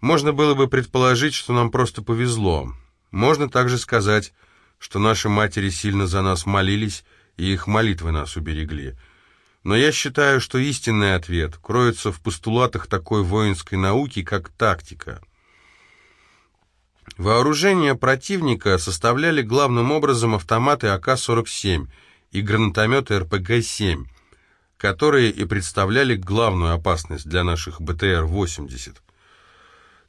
Можно было бы предположить, что нам просто повезло. Можно также сказать, что наши матери сильно за нас молились, и их молитвы нас уберегли. Но я считаю, что истинный ответ кроется в постулатах такой воинской науки, как тактика. Вооружение противника составляли главным образом автоматы АК-47 и гранатометы РПГ-7, которые и представляли главную опасность для наших БТР-80.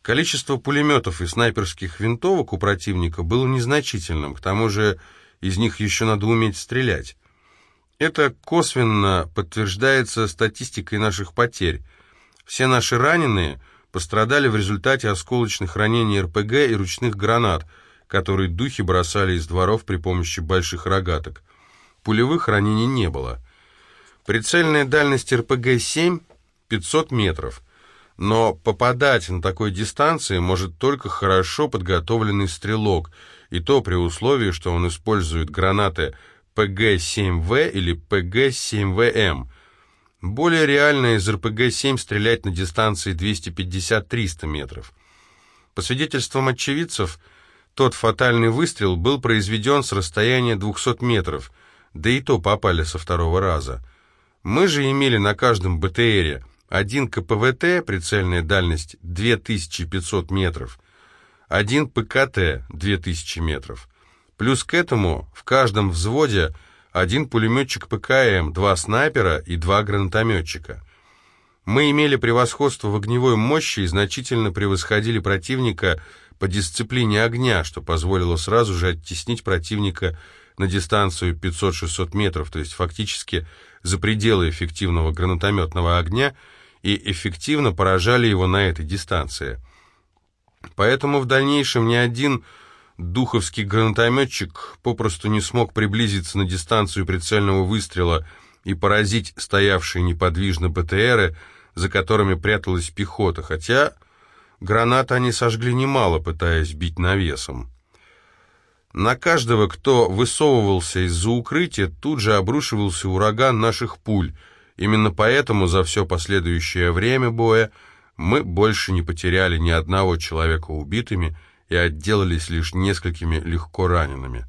Количество пулеметов и снайперских винтовок у противника было незначительным, к тому же из них еще надо уметь стрелять. Это косвенно подтверждается статистикой наших потерь. Все наши раненые пострадали в результате осколочных ранений РПГ и ручных гранат, которые духи бросали из дворов при помощи больших рогаток. Пулевых ранений не было. Прицельная дальность РПГ-7 — 500 метров, но попадать на такой дистанции может только хорошо подготовленный стрелок, и то при условии, что он использует гранаты ПГ-7В или ПГ-7ВМ. Более реально из РПГ-7 стрелять на дистанции 250-300 метров. По свидетельствам очевидцев, тот фатальный выстрел был произведен с расстояния 200 метров, да и то попали со второго раза. Мы же имели на каждом БТРе один КПВТ, прицельная дальность 2500 метров, один ПКТ 2000 метров. Плюс к этому в каждом взводе один пулеметчик ПКМ, два снайпера и два гранатометчика. Мы имели превосходство в огневой мощи и значительно превосходили противника по дисциплине огня, что позволило сразу же оттеснить противника на дистанцию 500-600 метров, то есть фактически за пределы эффективного гранатометного огня, и эффективно поражали его на этой дистанции. Поэтому в дальнейшем ни один духовский гранатометчик попросту не смог приблизиться на дистанцию прицельного выстрела и поразить стоявшие неподвижно БТРы, за которыми пряталась пехота, хотя гранат они сожгли немало, пытаясь бить навесом. На каждого, кто высовывался из-за укрытия, тут же обрушивался ураган наших пуль. Именно поэтому за все последующее время боя мы больше не потеряли ни одного человека убитыми, и отделались лишь несколькими легко ранеными.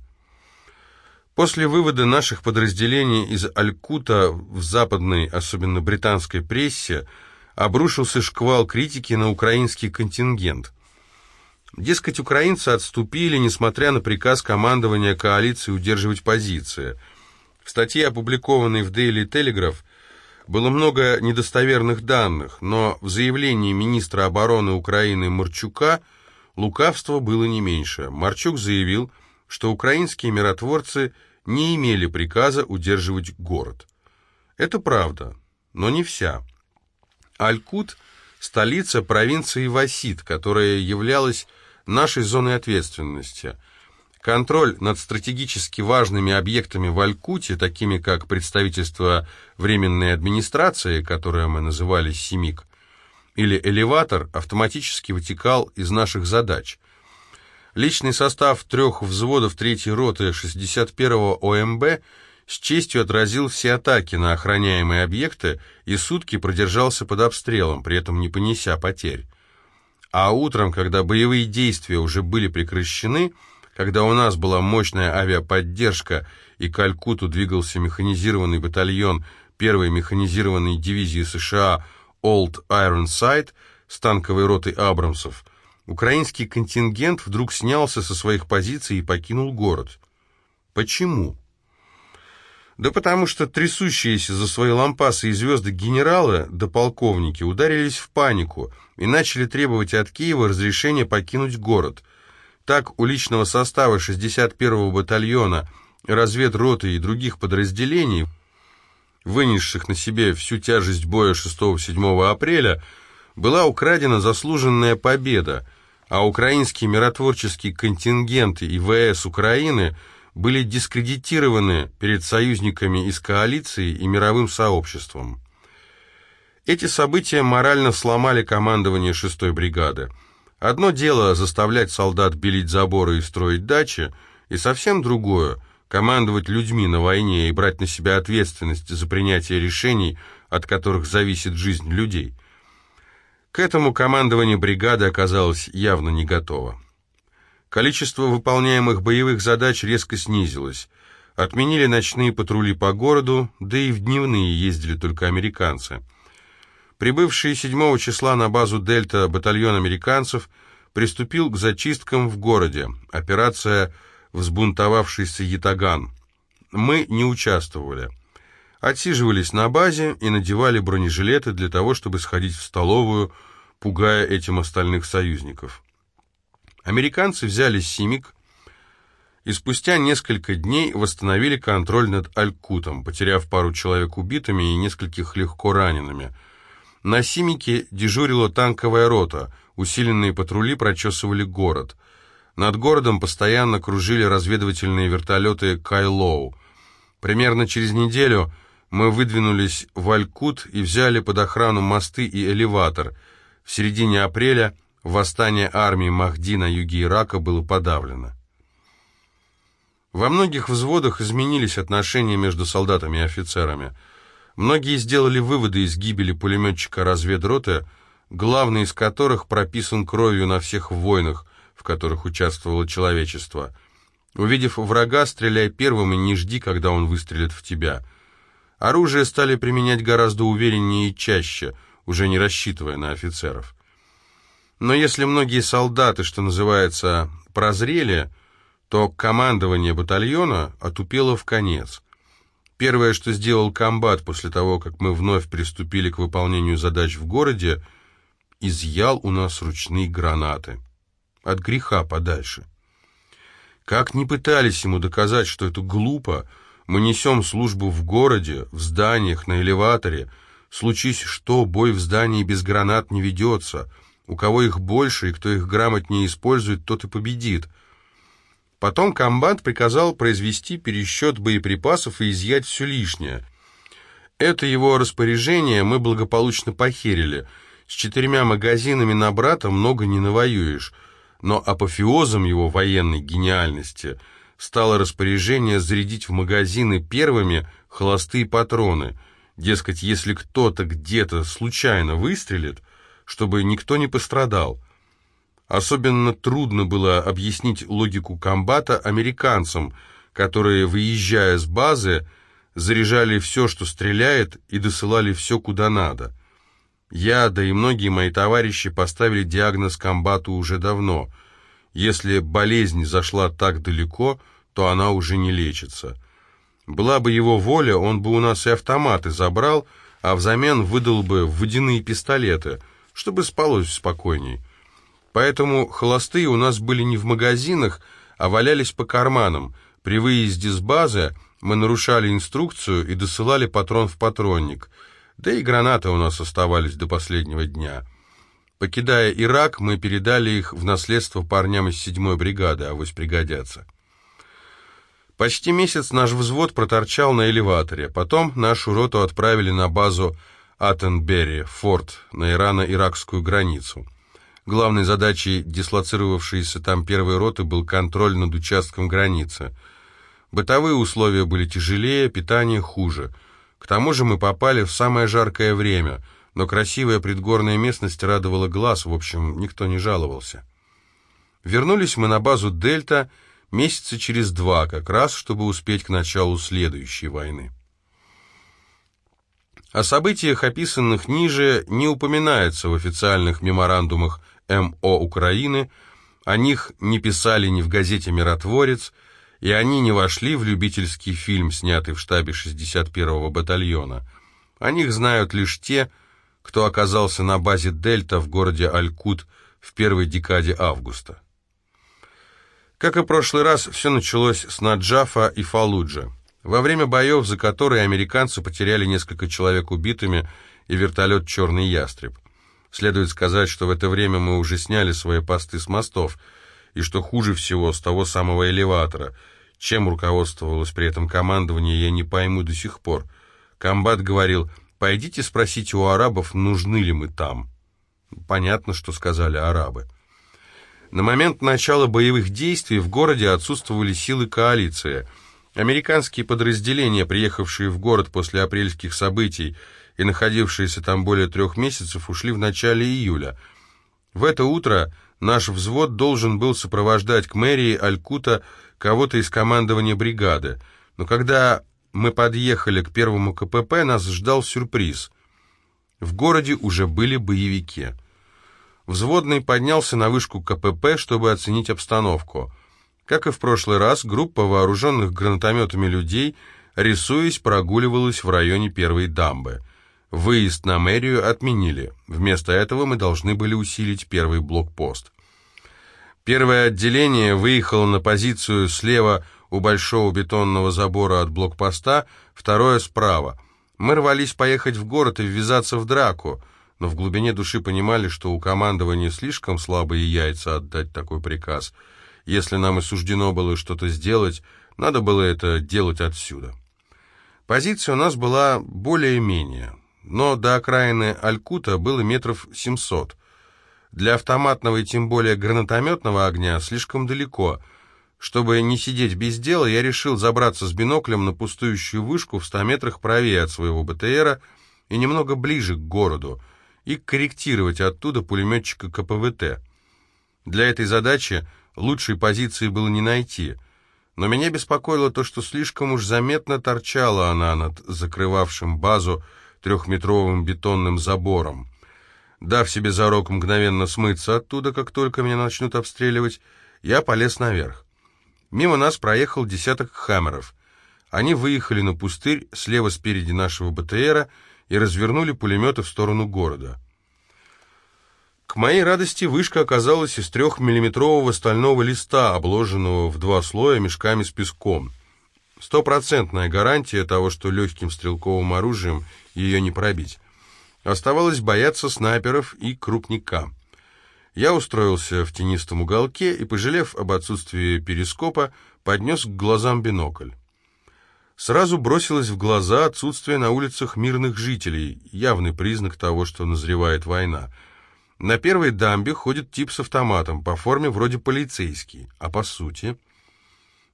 После вывода наших подразделений из Алькута в западной, особенно британской прессе, обрушился шквал критики на украинский контингент. Дескать, украинцы отступили, несмотря на приказ командования коалиции удерживать позиции. В статье, опубликованной в Daily Telegraph, было много недостоверных данных, но в заявлении министра обороны Украины Марчука – Лукавства было не меньше. Марчук заявил, что украинские миротворцы не имели приказа удерживать город. Это правда, но не вся. Алькут – столица провинции Васид, которая являлась нашей зоной ответственности. Контроль над стратегически важными объектами в Алькуте, такими как представительство Временной администрации, которое мы называли СИМИК, или элеватор автоматически вытекал из наших задач. Личный состав трех взводов 3-й роты 61-го ОМБ с честью отразил все атаки на охраняемые объекты и сутки продержался под обстрелом, при этом не понеся потерь. А утром, когда боевые действия уже были прекращены, когда у нас была мощная авиаподдержка и к Алькуту двигался механизированный батальон первой механизированной дивизии США Old Ironside с танковой ротой Абрамсов, украинский контингент вдруг снялся со своих позиций и покинул город. Почему? Да потому что трясущиеся за свои лампасы и звезды генералы да полковники ударились в панику и начали требовать от Киева разрешения покинуть город. Так у личного состава 61-го батальона, разведроты и других подразделений вынесших на себе всю тяжесть боя 6-7 апреля, была украдена заслуженная победа, а украинские миротворческие контингенты и ВС Украины были дискредитированы перед союзниками из коалиции и мировым сообществом. Эти события морально сломали командование 6-й бригады. Одно дело заставлять солдат белить заборы и строить дачи, и совсем другое – командовать людьми на войне и брать на себя ответственность за принятие решений, от которых зависит жизнь людей. К этому командование бригады оказалось явно не готово. Количество выполняемых боевых задач резко снизилось. Отменили ночные патрули по городу, да и в дневные ездили только американцы. Прибывший 7 числа на базу «Дельта» батальон американцев приступил к зачисткам в городе. Операция «Взбунтовавшийся Ятаган». Мы не участвовали отсиживались на базе и надевали бронежилеты для того, чтобы сходить в столовую, пугая этим остальных союзников. Американцы взяли Симик и спустя несколько дней восстановили контроль над Алькутом, потеряв пару человек убитыми и нескольких легко ранеными. На Симике дежурила танковая рота, усиленные патрули прочесывали город. Над городом постоянно кружили разведывательные вертолеты «Кайлоу». Примерно через неделю мы выдвинулись в Алькут и взяли под охрану мосты и элеватор. В середине апреля восстание армии Махди на юге Ирака было подавлено. Во многих взводах изменились отношения между солдатами и офицерами. Многие сделали выводы из гибели пулеметчика разведроты, главный из которых прописан кровью на всех войнах, в которых участвовало человечество. Увидев врага, стреляй первым и не жди, когда он выстрелит в тебя – Оружие стали применять гораздо увереннее и чаще, уже не рассчитывая на офицеров. Но если многие солдаты, что называется, прозрели, то командование батальона отупело в конец. Первое, что сделал комбат после того, как мы вновь приступили к выполнению задач в городе, изъял у нас ручные гранаты. От греха подальше. Как ни пытались ему доказать, что это глупо, мы несем службу в городе, в зданиях, на элеваторе. Случись что, бой в здании без гранат не ведется. У кого их больше и кто их грамотнее использует, тот и победит. Потом комбат приказал произвести пересчет боеприпасов и изъять все лишнее. Это его распоряжение мы благополучно похерили. С четырьмя магазинами на брата много не навоюешь. Но апофеозом его военной гениальности – стало распоряжение зарядить в магазины первыми холостые патроны. Дескать, если кто-то где-то случайно выстрелит, чтобы никто не пострадал. Особенно трудно было объяснить логику комбата американцам, которые, выезжая с базы, заряжали все, что стреляет, и досылали все, куда надо. Я, да и многие мои товарищи поставили диагноз комбату уже давно. Если болезнь зашла так далеко, то она уже не лечится. Была бы его воля, он бы у нас и автоматы забрал, а взамен выдал бы водяные пистолеты, чтобы спалось спокойней. Поэтому холостые у нас были не в магазинах, а валялись по карманам. При выезде с базы мы нарушали инструкцию и досылали патрон в патронник. Да и гранаты у нас оставались до последнего дня. Покидая Ирак, мы передали их в наследство парням из седьмой бригады, а авось пригодятся. Почти месяц наш взвод проторчал на элеваторе. Потом нашу роту отправили на базу Аттенберри, форт, на ирано-иракскую границу. Главной задачей дислоцировавшейся там первой роты был контроль над участком границы. Бытовые условия были тяжелее, питание хуже. К тому же мы попали в самое жаркое время, но красивая предгорная местность радовала глаз, в общем, никто не жаловался. Вернулись мы на базу «Дельта», месяца через два, как раз, чтобы успеть к началу следующей войны. О событиях, описанных ниже, не упоминается в официальных меморандумах МО Украины, о них не писали ни в газете «Миротворец», и они не вошли в любительский фильм, снятый в штабе 61-го батальона. О них знают лишь те, кто оказался на базе «Дельта» в городе Алькут в первой декаде августа. Как и прошлый раз, все началось с Наджафа и Фалуджа. Во время боев, за которые американцы потеряли несколько человек убитыми и вертолет «Черный ястреб». Следует сказать, что в это время мы уже сняли свои посты с мостов, и что хуже всего с того самого элеватора. Чем руководствовалось при этом командование, я не пойму до сих пор. Комбат говорил, пойдите спросите у арабов, нужны ли мы там. Понятно, что сказали арабы. На момент начала боевых действий в городе отсутствовали силы коалиции. Американские подразделения, приехавшие в город после апрельских событий и находившиеся там более трех месяцев, ушли в начале июля. В это утро наш взвод должен был сопровождать к мэрии Алькута кого-то из командования бригады, но когда мы подъехали к первому КПП, нас ждал сюрприз. В городе уже были боевики. Взводный поднялся на вышку КПП, чтобы оценить обстановку. Как и в прошлый раз, группа вооруженных гранатометами людей, рисуясь, прогуливалась в районе первой дамбы. Выезд на мэрию отменили. Вместо этого мы должны были усилить первый блокпост. Первое отделение выехало на позицию слева у большого бетонного забора от блокпоста, второе справа. Мы рвались поехать в город и ввязаться в драку, но в глубине души понимали, что у командования слишком слабые яйца отдать такой приказ. Если нам и суждено было что-то сделать, надо было это делать отсюда. Позиция у нас была более-менее, но до окраины Алькута было метров 700. Для автоматного и тем более гранатометного огня слишком далеко — чтобы не сидеть без дела, я решил забраться с биноклем на пустующую вышку в 100 метрах правее от своего БТРа и немного ближе к городу, и корректировать оттуда пулеметчика КПВТ. Для этой задачи лучшей позиции было не найти, но меня беспокоило то, что слишком уж заметно торчала она над закрывавшим базу трехметровым бетонным забором. Дав себе зарок мгновенно смыться оттуда, как только меня начнут обстреливать, я полез наверх. Мимо нас проехал десяток хаммеров. Они выехали на пустырь слева спереди нашего БТРа и развернули пулеметы в сторону города. К моей радости вышка оказалась из трехмиллиметрового стального листа, обложенного в два слоя мешками с песком. Стопроцентная гарантия того, что легким стрелковым оружием ее не пробить. Оставалось бояться снайперов и крупника. Я устроился в тенистом уголке и, пожалев об отсутствии перископа, поднес к глазам бинокль. Сразу бросилось в глаза отсутствие на улицах мирных жителей, явный признак того, что назревает война. На первой дамбе ходит тип с автоматом, по форме вроде полицейский, а по сути...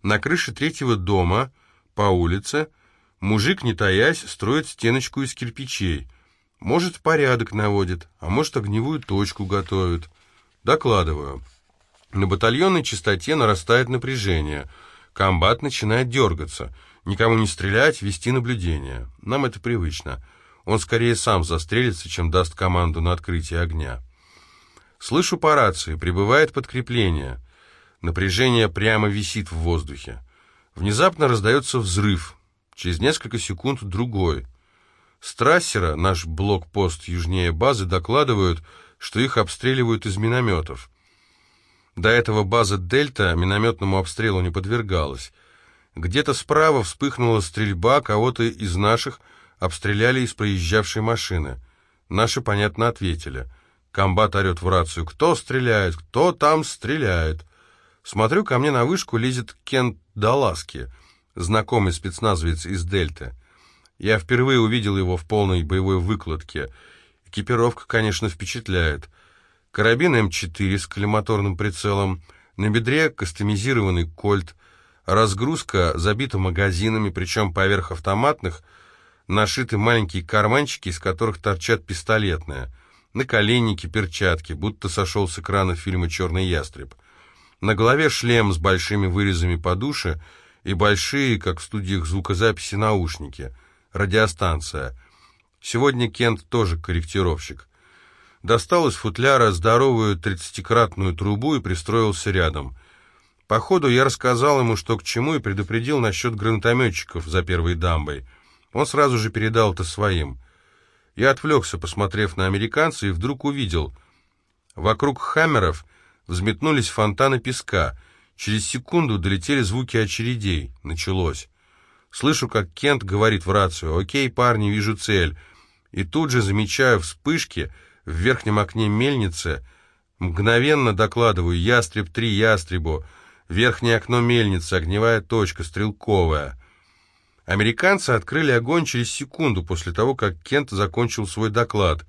На крыше третьего дома, по улице, мужик, не таясь, строит стеночку из кирпичей. Может, порядок наводит, а может, огневую точку готовит. Докладываю. На батальонной частоте нарастает напряжение. Комбат начинает дергаться. Никому не стрелять, вести наблюдение. Нам это привычно. Он скорее сам застрелится, чем даст команду на открытие огня. Слышу по рации, прибывает подкрепление. Напряжение прямо висит в воздухе. Внезапно раздается взрыв. Через несколько секунд другой. С трассера, наш блокпост южнее базы, докладывают, что их обстреливают из минометов. До этого база «Дельта» минометному обстрелу не подвергалась. Где-то справа вспыхнула стрельба, кого-то из наших обстреляли из проезжавшей машины. Наши, понятно, ответили. Комбат орет в рацию «Кто стреляет? Кто там стреляет?» Смотрю, ко мне на вышку лезет Кент Даласки, знакомый спецназовец из «Дельты». Я впервые увидел его в полной боевой выкладке — Экипировка, конечно, впечатляет. Карабин М4 с коллиматорным прицелом, на бедре кастомизированный кольт, разгрузка забита магазинами, причем поверх автоматных нашиты маленькие карманчики, из которых торчат пистолетные, наколенники, перчатки, будто сошел с экрана фильма «Черный ястреб». На голове шлем с большими вырезами по душе и большие, как в студиях звукозаписи, наушники. Радиостанция — Сегодня Кент тоже корректировщик. Достал из футляра здоровую тридцатикратную трубу и пристроился рядом. По ходу я рассказал ему, что к чему, и предупредил насчет гранатометчиков за первой дамбой. Он сразу же передал это своим. Я отвлекся, посмотрев на американца, и вдруг увидел. Вокруг хаммеров взметнулись фонтаны песка. Через секунду долетели звуки очередей. Началось. Слышу, как Кент говорит в рацию «Окей, парни, вижу цель» и тут же замечаю вспышки в верхнем окне мельницы, мгновенно докладываю «Ястреб-3, ястребу», верхнее окно мельницы, огневая точка, стрелковая. Американцы открыли огонь через секунду после того, как Кент закончил свой доклад.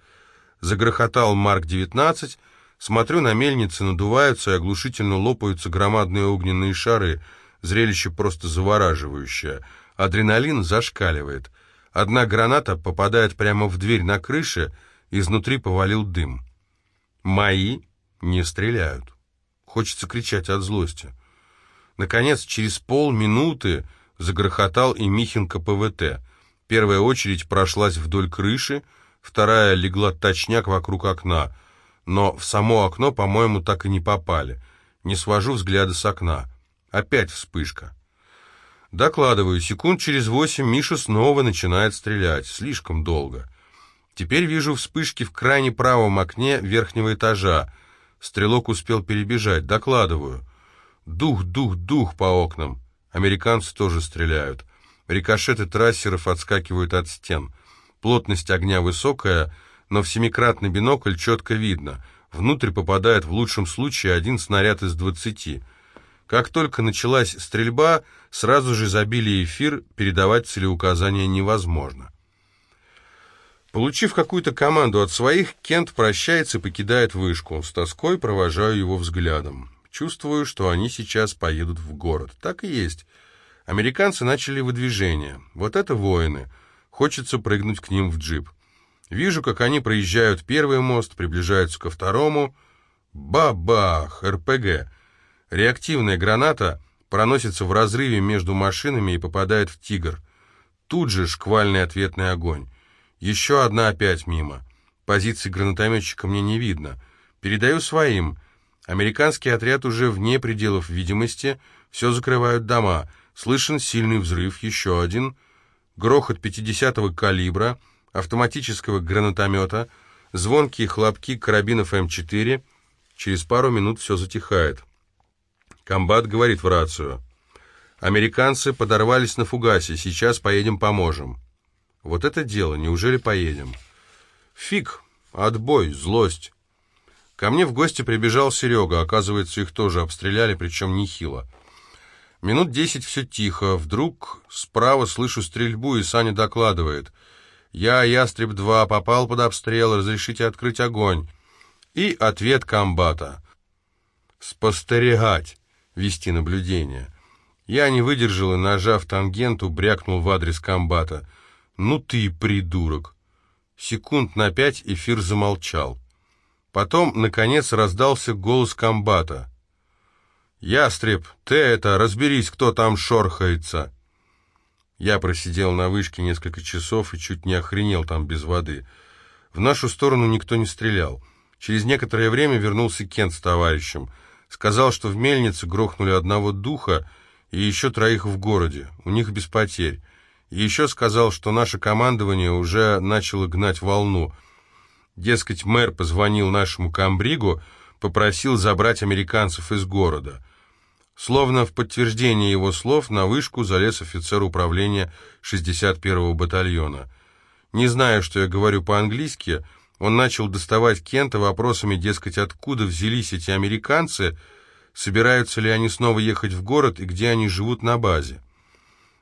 Загрохотал Марк-19, смотрю, на мельнице надуваются и оглушительно лопаются громадные огненные шары, зрелище просто завораживающее. Адреналин зашкаливает. Одна граната попадает прямо в дверь на крыше, изнутри повалил дым. Мои не стреляют. Хочется кричать от злости. Наконец, через полминуты загрохотал и Михенко ПВТ. Первая очередь прошлась вдоль крыши, вторая легла точняк вокруг окна, но в само окно, по-моему, так и не попали. Не свожу взгляда с окна. Опять вспышка. Докладываю, секунд через восемь Миша снова начинает стрелять. Слишком долго. Теперь вижу вспышки в крайне правом окне верхнего этажа. Стрелок успел перебежать. Докладываю. Дух, дух, дух по окнам. Американцы тоже стреляют. Рикошеты трассеров отскакивают от стен. Плотность огня высокая, но в семикратный бинокль четко видно. Внутрь попадает в лучшем случае один снаряд из двадцати. Как только началась стрельба, сразу же забили эфир, передавать целеуказания невозможно. Получив какую-то команду от своих, Кент прощается и покидает вышку. С тоской провожаю его взглядом. Чувствую, что они сейчас поедут в город. Так и есть. Американцы начали выдвижение. Вот это воины. Хочется прыгнуть к ним в джип. Вижу, как они проезжают первый мост, приближаются ко второму. Бабах! РПГ. Реактивная граната проносится в разрыве между машинами и попадает в «Тигр». Тут же шквальный ответный огонь. Еще одна опять мимо. Позиции гранатометчика мне не видно. Передаю своим. Американский отряд уже вне пределов видимости. Все закрывают дома. Слышен сильный взрыв, еще один. Грохот 50-го калибра, автоматического гранатомета, звонкие хлопки карабинов М4. Через пару минут все затихает. Комбат говорит в рацию. «Американцы подорвались на фугасе, сейчас поедем поможем». Вот это дело, неужели поедем? Фиг, отбой, злость. Ко мне в гости прибежал Серега, оказывается, их тоже обстреляли, причем нехило. Минут десять все тихо, вдруг справа слышу стрельбу, и Саня докладывает. «Я, Ястреб-2, попал под обстрел, разрешите открыть огонь». И ответ комбата. «Спостерегать» вести наблюдение. Я не выдержал и, нажав тангенту, брякнул в адрес комбата. «Ну ты придурок!» Секунд на пять эфир замолчал. Потом, наконец, раздался голос комбата. «Ястреб, ты это, разберись, кто там шорхается!» Я просидел на вышке несколько часов и чуть не охренел там без воды. В нашу сторону никто не стрелял. Через некоторое время вернулся Кент с товарищем — Сказал, что в мельнице грохнули одного духа и еще троих в городе, у них без потерь. И еще сказал, что наше командование уже начало гнать волну. Дескать, мэр позвонил нашему комбригу, попросил забрать американцев из города. Словно в подтверждение его слов на вышку залез офицер управления 61-го батальона. Не зная, что я говорю по-английски, он начал доставать Кента вопросами, дескать, откуда взялись эти американцы, собираются ли они снова ехать в город и где они живут на базе.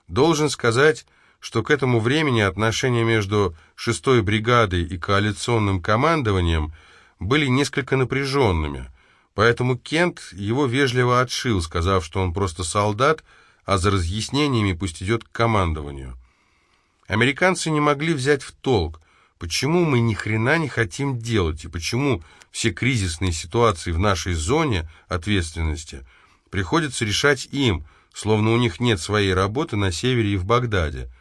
Должен сказать, что к этому времени отношения между 6-й бригадой и коалиционным командованием были несколько напряженными, поэтому Кент его вежливо отшил, сказав, что он просто солдат, а за разъяснениями пусть идет к командованию. Американцы не могли взять в толк, Почему мы ни хрена не хотим делать, и почему все кризисные ситуации в нашей зоне ответственности приходится решать им, словно у них нет своей работы на севере и в Багдаде.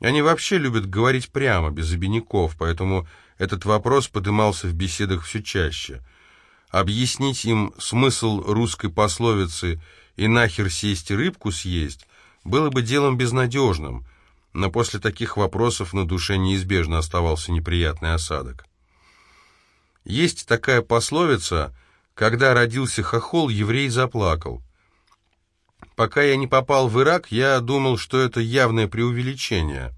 Они вообще любят говорить прямо, без обиняков, поэтому этот вопрос подымался в беседах все чаще. Объяснить им смысл русской пословицы «и нахер сесть и рыбку съесть» было бы делом безнадежным – но после таких вопросов на душе неизбежно оставался неприятный осадок. Есть такая пословица «Когда родился хохол, еврей заплакал». Пока я не попал в Ирак, я думал, что это явное преувеличение.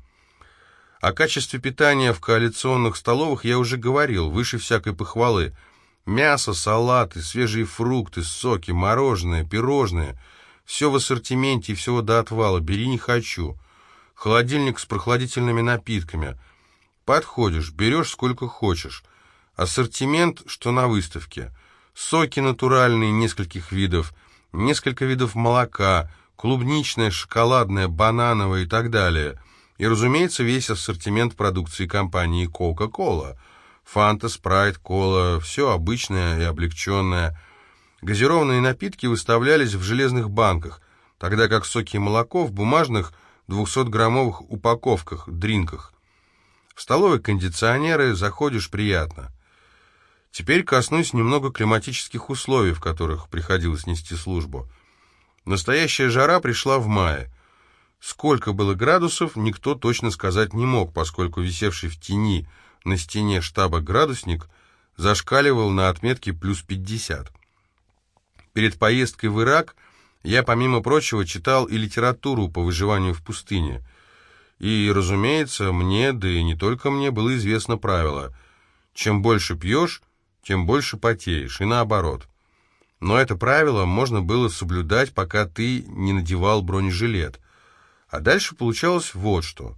О качестве питания в коалиционных столовых я уже говорил, выше всякой похвалы. Мясо, салаты, свежие фрукты, соки, мороженое, пирожные. Все в ассортименте и всего до отвала. Бери не хочу холодильник с прохладительными напитками. Подходишь, берешь сколько хочешь. Ассортимент, что на выставке. Соки натуральные нескольких видов, несколько видов молока, клубничное, шоколадное, банановое и так далее. И, разумеется, весь ассортимент продукции компании Coca-Cola. Фанта, спрайт, кола, все обычное и облегченное. Газированные напитки выставлялись в железных банках, тогда как соки и молоко в бумажных 200-граммовых упаковках, дринках. В столовой кондиционеры заходишь приятно. Теперь коснусь немного климатических условий, в которых приходилось нести службу. Настоящая жара пришла в мае. Сколько было градусов, никто точно сказать не мог, поскольку висевший в тени на стене штаба градусник зашкаливал на отметке плюс 50. Перед поездкой в Ирак я, помимо прочего, читал и литературу по выживанию в пустыне. И, разумеется, мне, да и не только мне, было известно правило. Чем больше пьешь, тем больше потеешь, и наоборот. Но это правило можно было соблюдать, пока ты не надевал бронежилет. А дальше получалось вот что.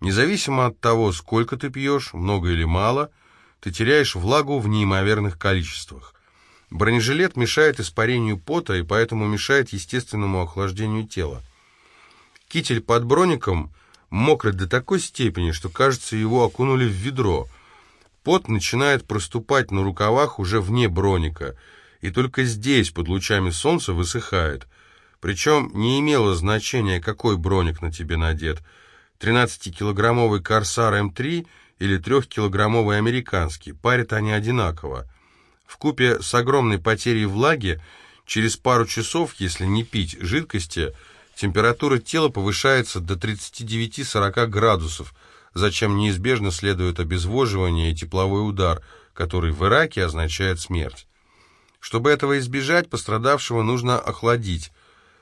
Независимо от того, сколько ты пьешь, много или мало, ты теряешь влагу в неимоверных количествах. Бронежилет мешает испарению пота и поэтому мешает естественному охлаждению тела. Китель под броником мокрый до такой степени, что, кажется, его окунули в ведро. Пот начинает проступать на рукавах уже вне броника, и только здесь, под лучами солнца, высыхает. Причем не имело значения, какой броник на тебе надет. 13-килограммовый «Корсар М3» или 3-килограммовый американский. Парят они одинаково. В купе с огромной потерей влаги, через пару часов, если не пить жидкости, температура тела повышается до 39-40 градусов, зачем неизбежно следует обезвоживание и тепловой удар, который в Ираке означает смерть. Чтобы этого избежать, пострадавшего нужно охладить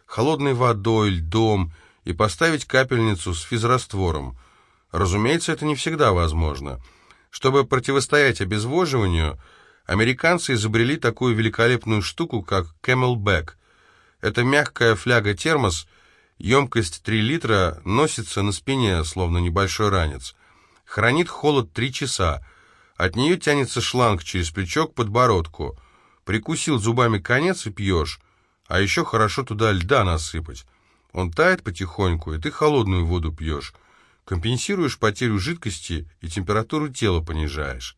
холодной водой, льдом и поставить капельницу с физраствором. Разумеется, это не всегда возможно. Чтобы противостоять обезвоживанию, американцы изобрели такую великолепную штуку, как Camelback. Это мягкая фляга-термос, емкость 3 литра, носится на спине, словно небольшой ранец. Хранит холод 3 часа. От нее тянется шланг через плечо к подбородку. Прикусил зубами конец и пьешь. А еще хорошо туда льда насыпать. Он тает потихоньку, и ты холодную воду пьешь. Компенсируешь потерю жидкости и температуру тела понижаешь.